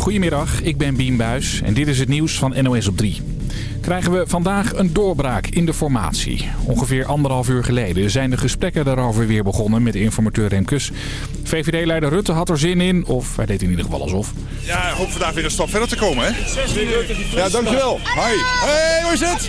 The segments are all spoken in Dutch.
Goedemiddag, ik ben Bien Buis en dit is het nieuws van NOS op 3 krijgen we vandaag een doorbraak in de formatie. Ongeveer anderhalf uur geleden zijn de gesprekken daarover weer begonnen met informateur Remkes. VVD-leider Rutte had er zin in, of hij deed in ieder geval alsof. Ja, ik hoop vandaag weer een stap verder te komen, hè? Ja, dankjewel. Hoi. Hey, hoe is het?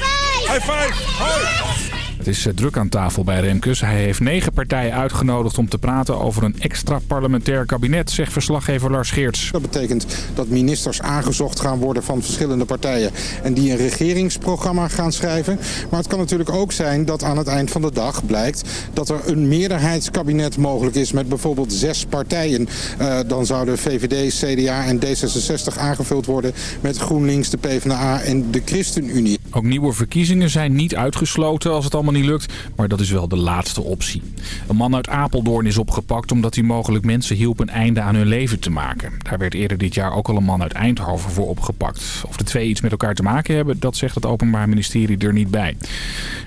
High five. Hoi. Het is eh, druk aan tafel bij Remkes. Hij heeft negen partijen uitgenodigd om te praten over een extra parlementair kabinet, zegt verslaggever Lars Geerts. Dat betekent dat ministers aangezocht gaan worden van verschillende partijen en die een regeringsprogramma gaan schrijven. Maar het kan natuurlijk ook zijn dat aan het eind van de dag blijkt dat er een meerderheidskabinet mogelijk is met bijvoorbeeld zes partijen. Uh, dan zouden VVD, CDA en D66 aangevuld worden met GroenLinks, de PvdA en de ChristenUnie. Ook nieuwe verkiezingen zijn niet uitgesloten als het allemaal niet lukt, maar dat is wel de laatste optie. Een man uit Apeldoorn is opgepakt omdat hij mogelijk mensen hielp een einde aan hun leven te maken. Daar werd eerder dit jaar ook al een man uit Eindhoven voor opgepakt. Of de twee iets met elkaar te maken hebben, dat zegt het Openbaar Ministerie er niet bij.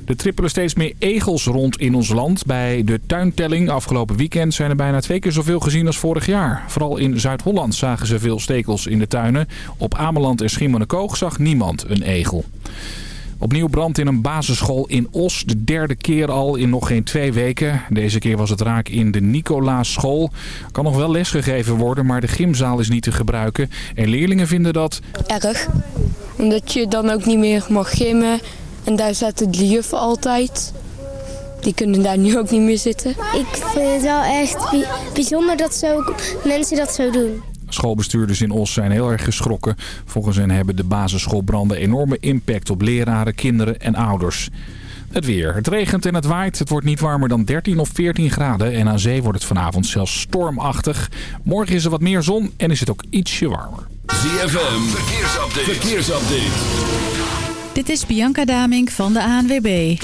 Er trippelen steeds meer egels rond in ons land. Bij de tuintelling afgelopen weekend zijn er bijna twee keer zoveel gezien als vorig jaar. Vooral in Zuid-Holland zagen ze veel stekels in de tuinen. Op Ameland en Schiermonnikoog zag niemand een egel. Opnieuw brand in een basisschool in Os. De derde keer al in nog geen twee weken. Deze keer was het raak in de Nicolaas-school. Kan nog wel lesgegeven worden, maar de gymzaal is niet te gebruiken. En leerlingen vinden dat... Erg. Omdat je dan ook niet meer mag gymmen. En daar zaten de juffen altijd. Die kunnen daar nu ook niet meer zitten. Ik vind het wel echt bijzonder dat zo, mensen dat zo doen. Schoolbestuurders in Os zijn heel erg geschrokken. Volgens hen hebben de basisschoolbranden enorme impact op leraren, kinderen en ouders. Het weer. Het regent en het waait. Het wordt niet warmer dan 13 of 14 graden. En aan zee wordt het vanavond zelfs stormachtig. Morgen is er wat meer zon en is het ook ietsje warmer. ZFM. Verkeersupdate. Verkeersupdate. Dit is Bianca Damink van de ANWB.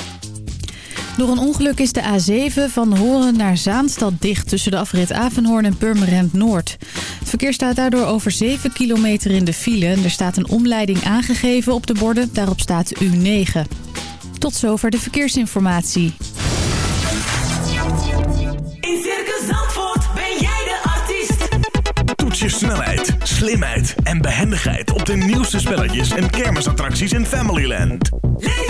Door een ongeluk is de A7 van Horen naar Zaanstad dicht... tussen de afrit Avenhoorn en Purmerend Noord. Het verkeer staat daardoor over 7 kilometer in de file. Er staat een omleiding aangegeven op de borden. Daarop staat U9. Tot zover de verkeersinformatie. In Circus Zandvoort ben jij de artiest. Toets je snelheid, slimheid en behendigheid... op de nieuwste spelletjes en kermisattracties in Familyland. Leef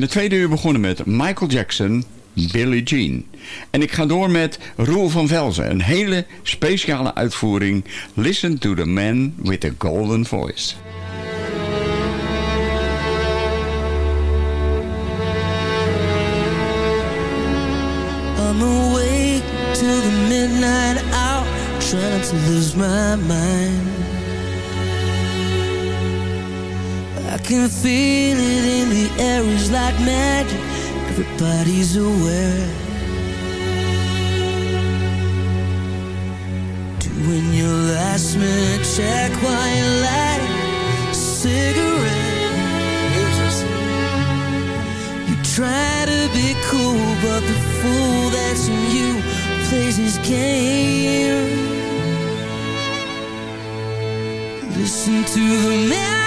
zijn de tweede uur begonnen met Michael Jackson, Billie Jean. En ik ga door met Roel van Velzen, een hele speciale uitvoering. Listen to the man with the golden voice. I'm awake to the midnight hour, trying to lose my mind. can feel it in the air, it's like magic. Everybody's aware. Doing your last minute check while you light a cigarette. You try to be cool, but the fool that's in you plays his game. Listen to the man.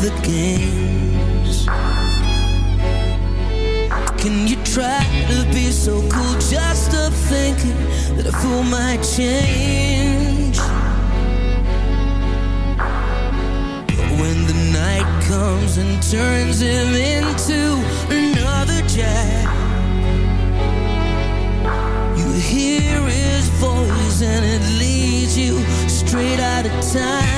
the games. Can you try to be so cool just to thinking that a fool might change? But when the night comes and turns him into another jack, you hear his voice and it leads you straight out of time.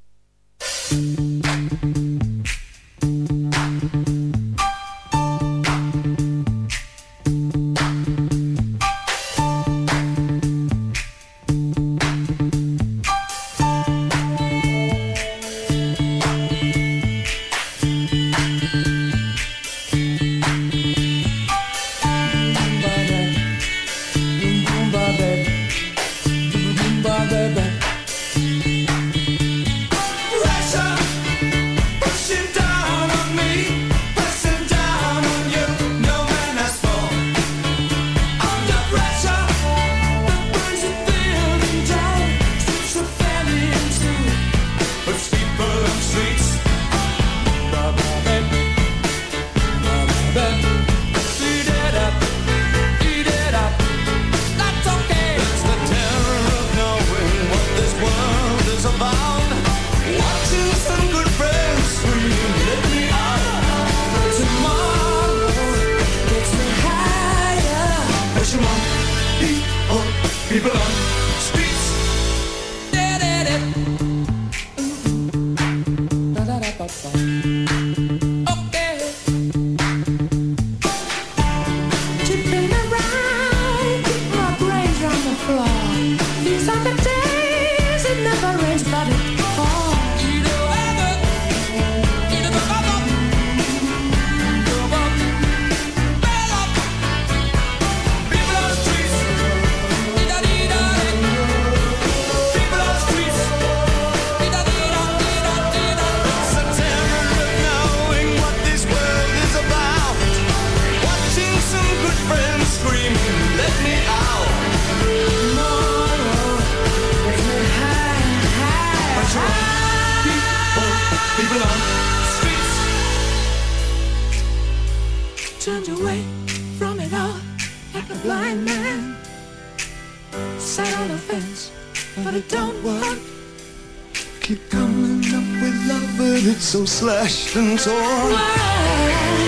keep coming up with love, but it's so slashed and torn. Why?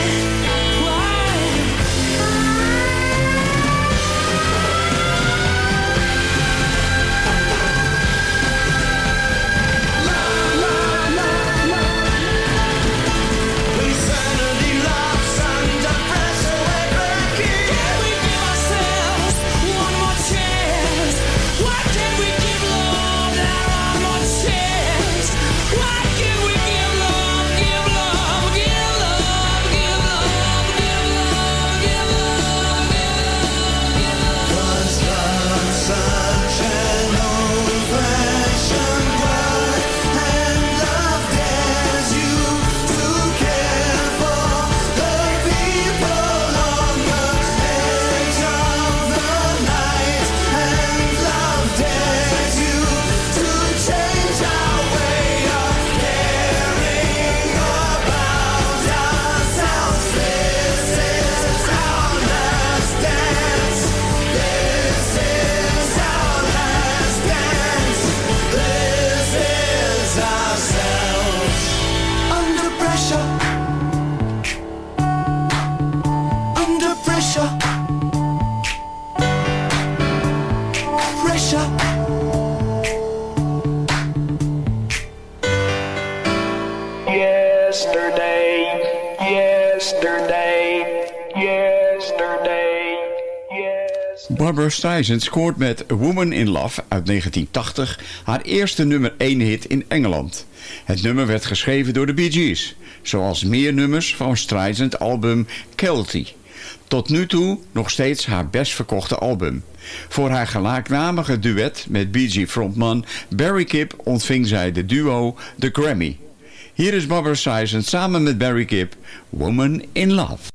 Barbara Streisand scoort met Woman in Love uit 1980 haar eerste nummer 1 hit in Engeland. Het nummer werd geschreven door de Bee Gees, zoals meer nummers van Streisand album Kelty. Tot nu toe nog steeds haar best verkochte album. Voor haar gelijknamige duet met Bee Gees frontman Barry Kip ontving zij de duo de Grammy. Hier is Barbara Streisand samen met Barry Kip Woman in Love.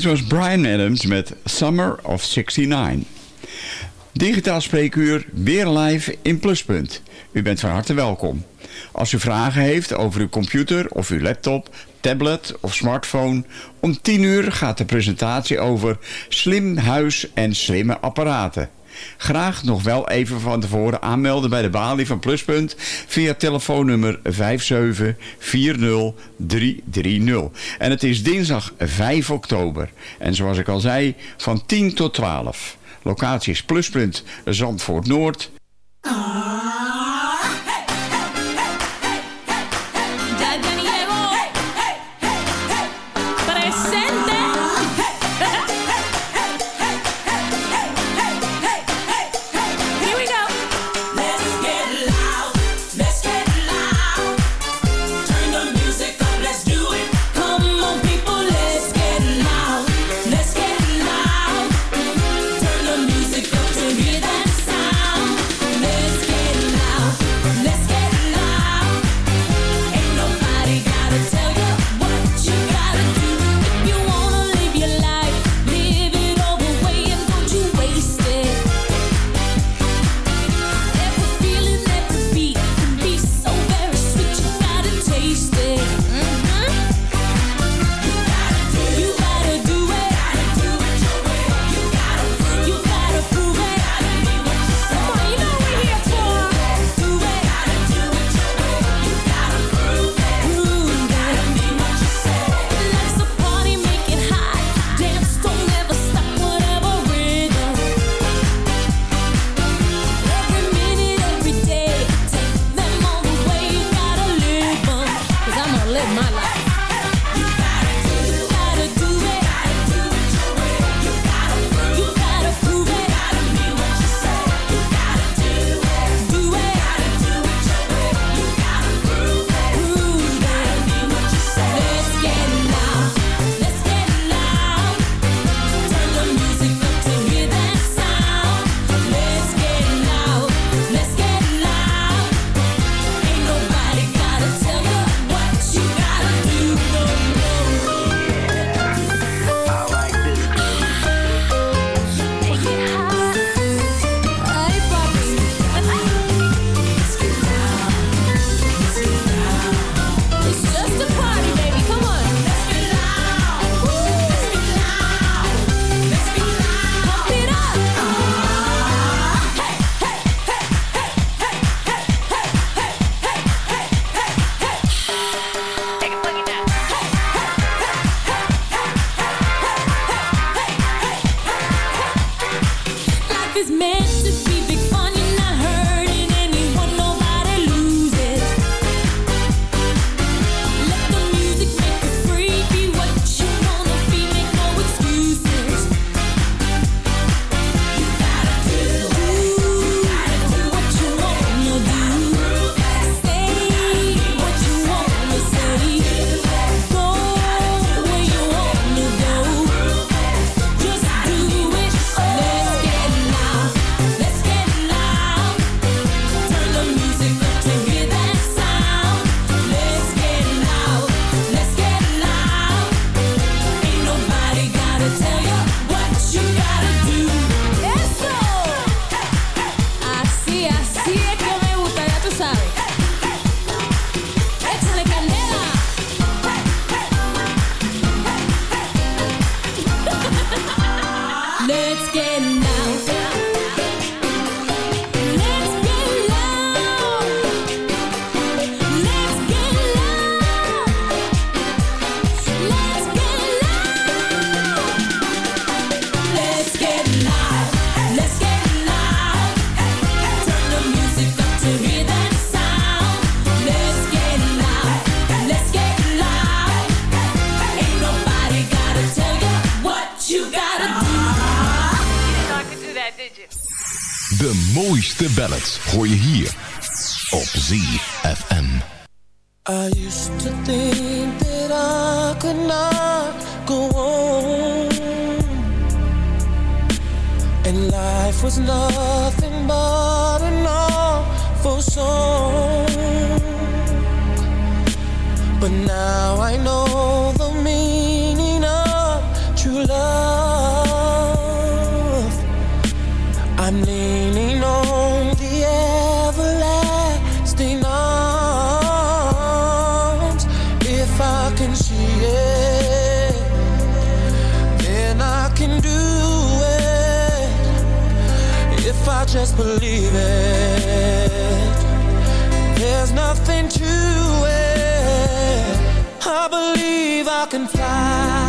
Dit was Brian Adams met Summer of 69. Digitaal Spreekuur, weer live in Pluspunt. U bent van harte welkom. Als u vragen heeft over uw computer of uw laptop, tablet of smartphone... om 10 uur gaat de presentatie over slim huis en slimme apparaten graag nog wel even van tevoren aanmelden bij de balie van Pluspunt via telefoonnummer 5740330. En het is dinsdag 5 oktober. En zoals ik al zei, van 10 tot 12. Locatie is Pluspunt Zandvoort Noord. Ah. hoor je hier op ZFM. I used to think that I could not go on. And life was not believe I can fly.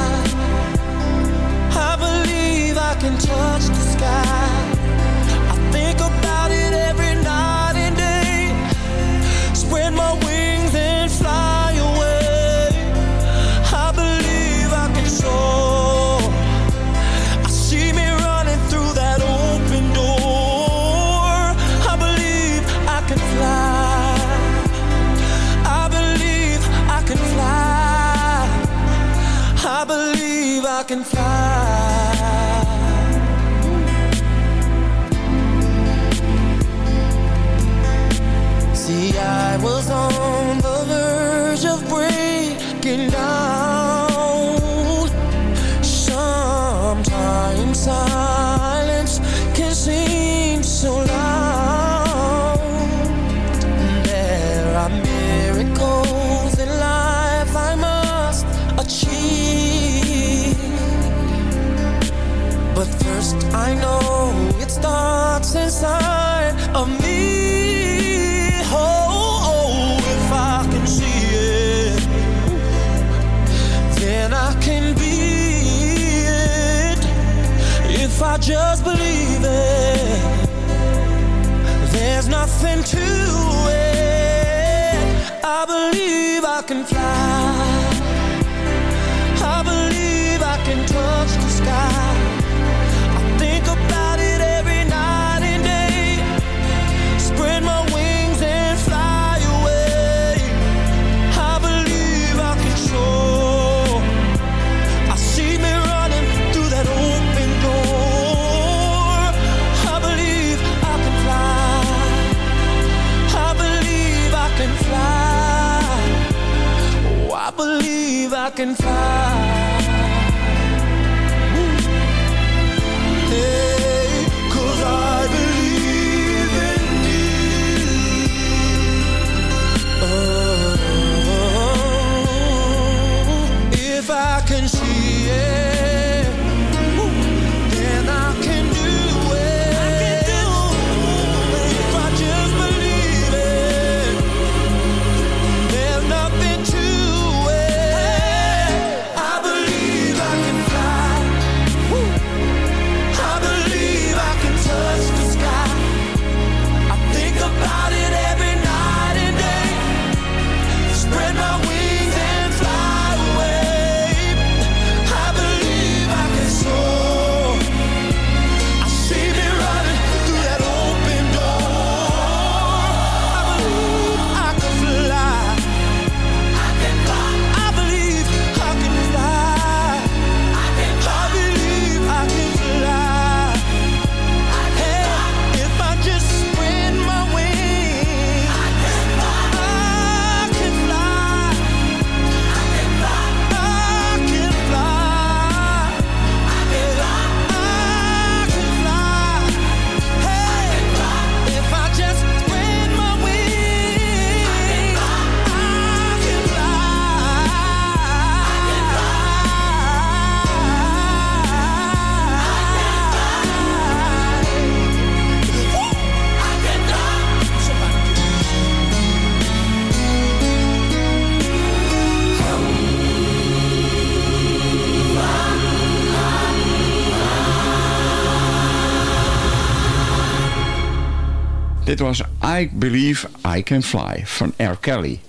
Was I Believe I Can Fly van R. Kelly.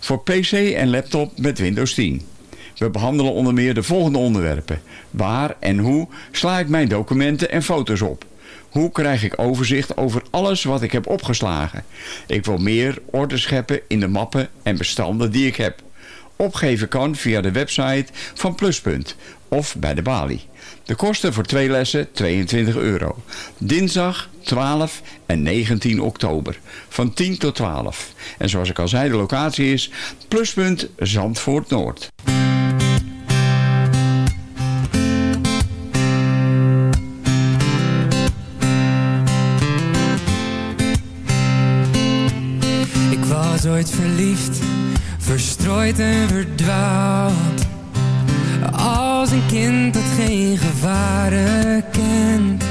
Voor PC en laptop met Windows 10. We behandelen onder meer de volgende onderwerpen. Waar en hoe sla ik mijn documenten en foto's op? Hoe krijg ik overzicht over alles wat ik heb opgeslagen? Ik wil meer orde scheppen in de mappen en bestanden die ik heb. Opgeven kan via de website van Pluspunt of bij de balie. De kosten voor twee lessen 22 euro. Dinsdag 12 en 19 oktober van 10 tot 12. En zoals ik al zei, de locatie is Pluspunt Zandvoort Noord. Ik was ooit verliefd, verstrooid en verdwaald. Als een kind dat geen gevaren kent.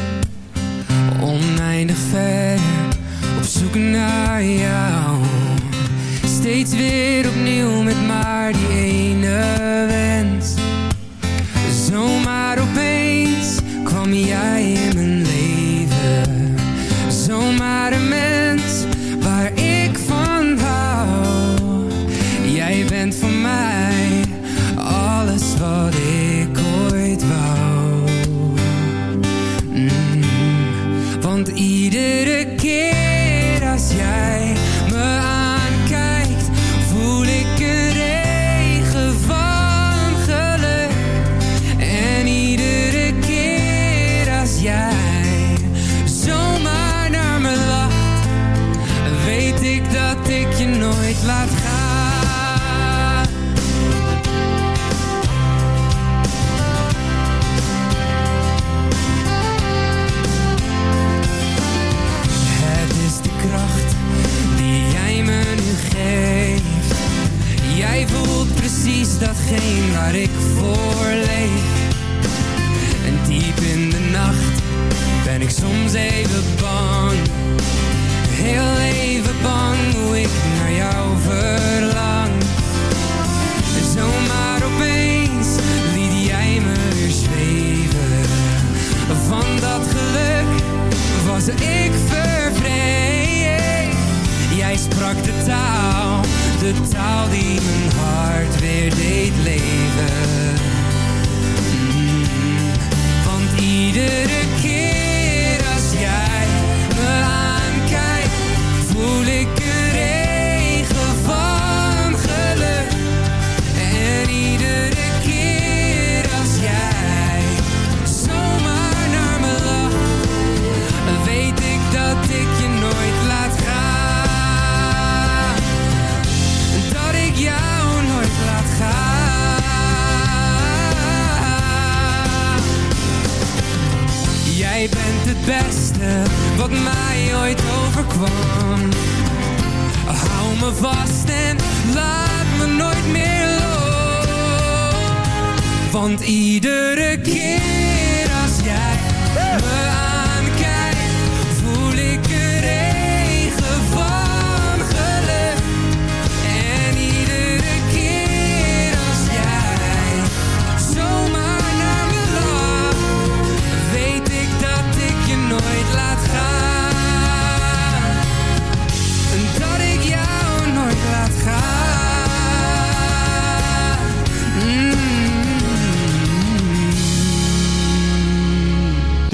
Oneindig ver, op zoek naar jou. Steeds weer opnieuw met maar die ene ik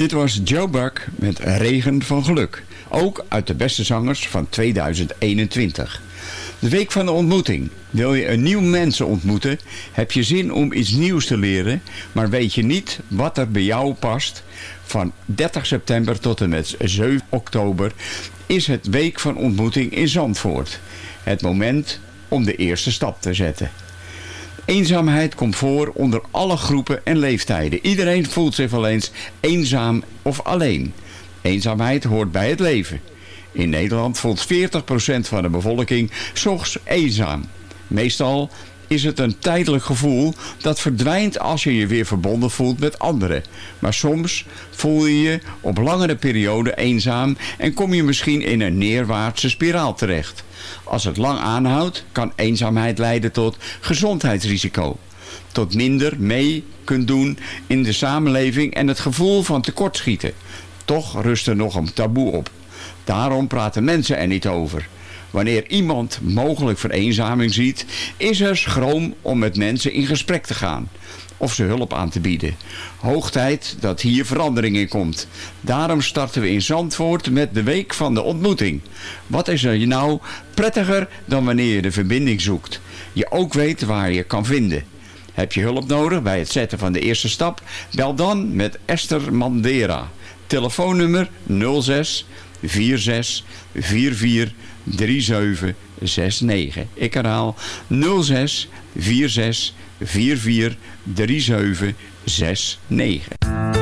Dit was Joe Buck met Regen van Geluk. Ook uit de beste zangers van 2021. De week van de ontmoeting. Wil je een nieuw mensen ontmoeten? Heb je zin om iets nieuws te leren? Maar weet je niet wat er bij jou past? Van 30 september tot en met 7 oktober is het week van ontmoeting in Zandvoort. Het moment om de eerste stap te zetten. Eenzaamheid komt voor onder alle groepen en leeftijden. Iedereen voelt zich wel eens eenzaam of alleen. Eenzaamheid hoort bij het leven. In Nederland voelt 40% van de bevolking soms eenzaam. Meestal is het een tijdelijk gevoel dat verdwijnt als je je weer verbonden voelt met anderen. Maar soms voel je je op langere periode eenzaam en kom je misschien in een neerwaartse spiraal terecht. Als het lang aanhoudt, kan eenzaamheid leiden tot gezondheidsrisico. Tot minder mee kunt doen in de samenleving en het gevoel van tekortschieten. Toch rust er nog een taboe op. Daarom praten mensen er niet over. Wanneer iemand mogelijk vereenzaming ziet, is er schroom om met mensen in gesprek te gaan of ze hulp aan te bieden. Hoog tijd dat hier verandering in komt. Daarom starten we in Zandvoort met de Week van de Ontmoeting. Wat is er nou prettiger dan wanneer je de verbinding zoekt? Je ook weet waar je kan vinden. Heb je hulp nodig bij het zetten van de eerste stap? Bel dan met Esther Mandera. Telefoonnummer 06 46 44 3769. Ik herhaal 06 46 44 3769.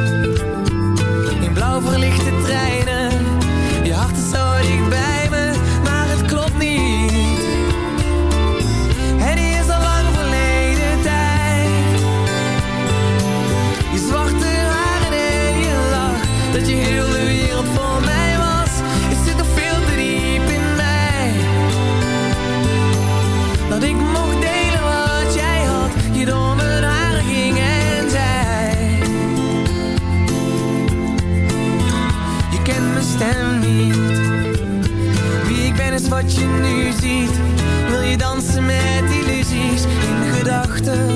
In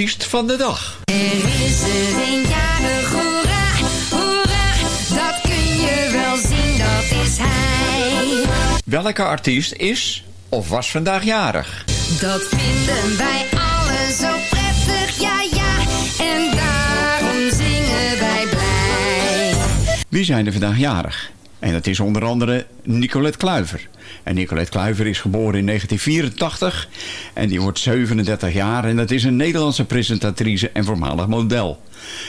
artiest van de dag. Er is er een jarig, hoera, hoera, dat kun je wel zien, dat is hij. Welke artiest is of was vandaag jarig? Dat vinden wij allen zo prettig, ja ja, en daarom zingen wij blij. Wie zijn er vandaag jarig? En dat is onder andere Nicolette Kluiver. En Nicolette Kluiver is geboren in 1984 en die wordt 37 jaar. En dat is een Nederlandse presentatrice en voormalig model.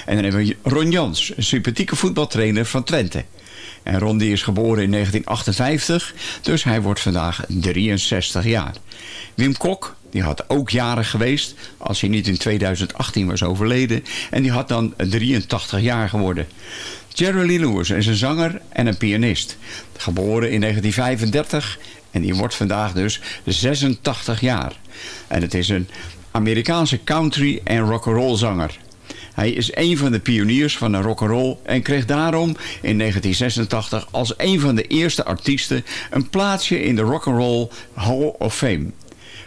En dan hebben we Ron Jans, een sympathieke voetbaltrainer van Twente. En Ron is geboren in 1958, dus hij wordt vandaag 63 jaar. Wim Kok, die had ook jarig geweest, als hij niet in 2018 was overleden. En die had dan 83 jaar geworden. Jerry Lee Lewis is een zanger en een pianist. Geboren in 1935 en die wordt vandaag dus 86 jaar. En het is een Amerikaanse country- en rock'n'roll zanger. Hij is een van de pioniers van de rock'n'roll en kreeg daarom in 1986 als een van de eerste artiesten een plaatsje in de Rock'n'Roll Hall of Fame.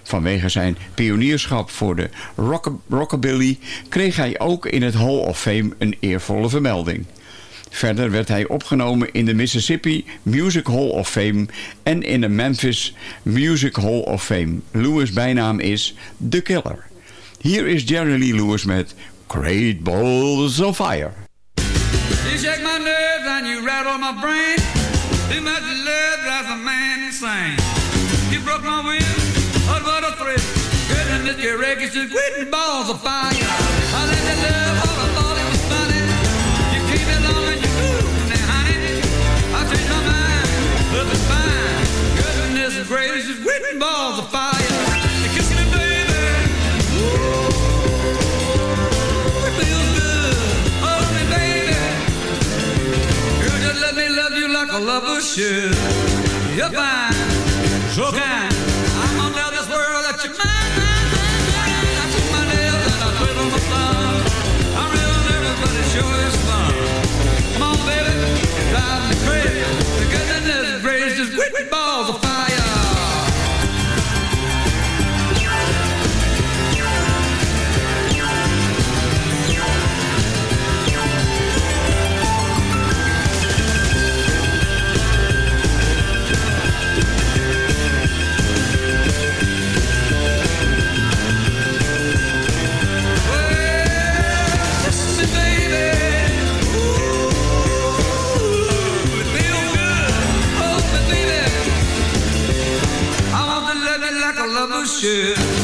Vanwege zijn pionierschap voor de rock rockabilly kreeg hij ook in het Hall of Fame een eervolle vermelding. Verder werd hij opgenomen in de Mississippi Music Hall of Fame en in de Memphis Music Hall of Fame. Lewis' bijnaam is The Killer. Hier is Jerry Lee Lewis met Great Balls of Fire. You shake my nerves and you rattle my brain. Too much love drives a man insane. You broke my will, oh what a thrill. Goodness, just quitting balls of fire. Goodness gracious, quitting balls of fire. Kiss me, baby. Ooh, it feels good. Oh, Hold me, baby. Girl, just let me love you like a lover should. You're fine, so kind. I'm gonna tell this world that you're mine. I took my nails and I twiddle my thumbs. I'm real nervous, but it sure is fun. Come on, baby, drive me crazy. The goodness gracious, with balls of fire. Like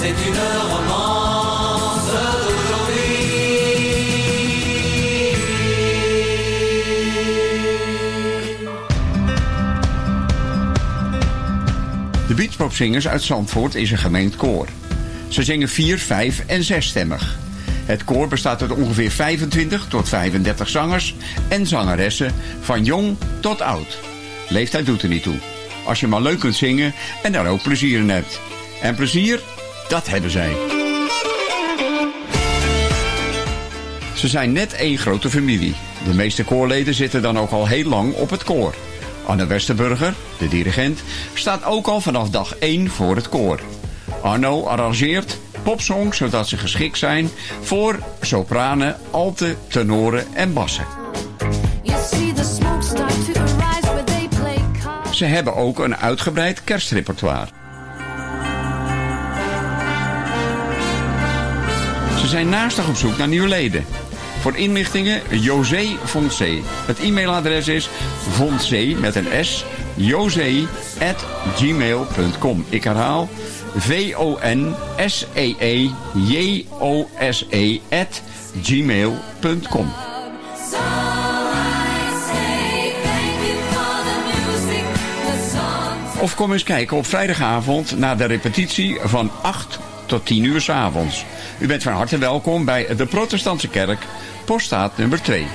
c'est une romance d'aujourd'hui. De beachpopzingers uit Zandvoort is een gemengd koor. Ze zingen vier, vijf en zesstemmig. Het koor bestaat uit ongeveer 25 tot 35 zangers en zangeressen, van jong tot oud. Leeftijd doet er niet toe. Als je maar leuk kunt zingen en daar ook plezier in hebt. En plezier, dat hebben zij. Ze zijn net één grote familie. De meeste koorleden zitten dan ook al heel lang op het koor. Anne Westerburger, de dirigent, staat ook al vanaf dag 1 voor het koor. Arno arrangeert popsongs zodat ze geschikt zijn voor sopranen, alten, tenoren en bassen. Ze hebben ook een uitgebreid kerstrepertoire. Zijn naastig op zoek naar nieuwe leden. Voor inlichtingen José Fonse. Het e-mailadres is fonse met een s, josé at gmail.com. Ik herhaal V-O-N-S-E-E-J-O-S-E at gmail.com. The music, the songs. Of kom eens kijken op vrijdagavond naar de repetitie van 8 tot 10 uur 's avonds. U bent van harte welkom bij de Protestantse Kerk, poststaat nummer 2.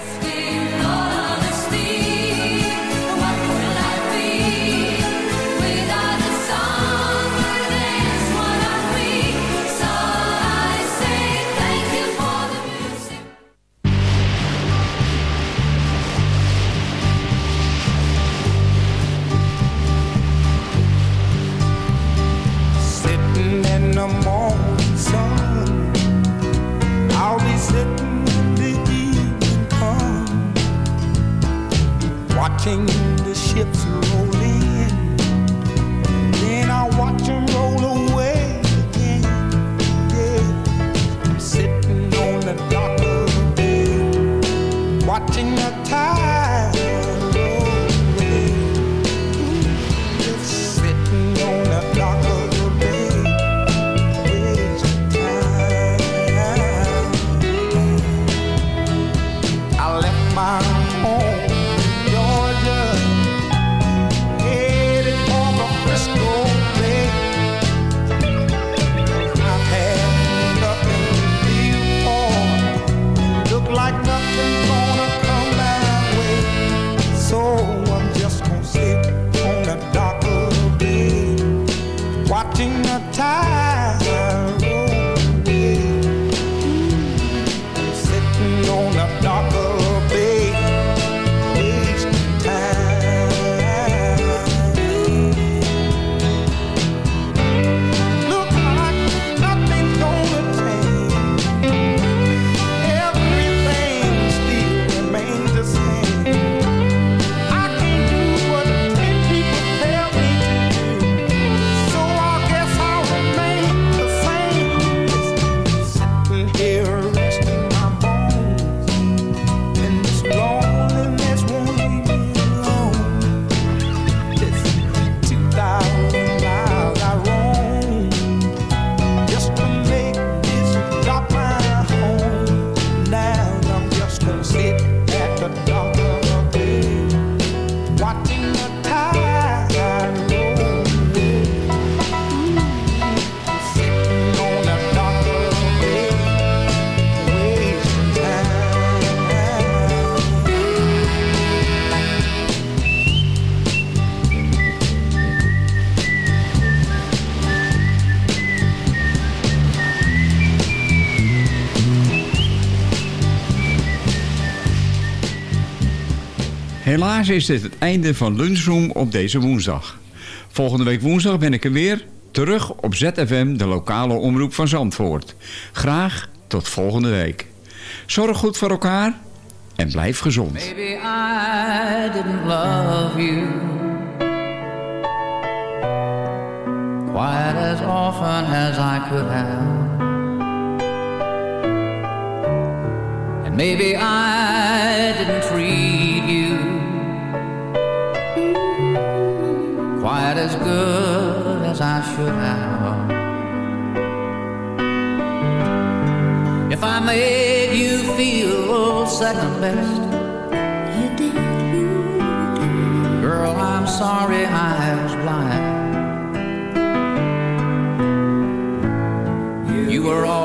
Helaas is dit het einde van Lunchroom op deze woensdag. Volgende week woensdag ben ik er weer, terug op ZFM, de lokale omroep van Zandvoort. Graag tot volgende week. Zorg goed voor elkaar en blijf gezond. Maybe as often as I could have. And maybe I made you feel second best, you did. Girl, I'm sorry I was blind. You were always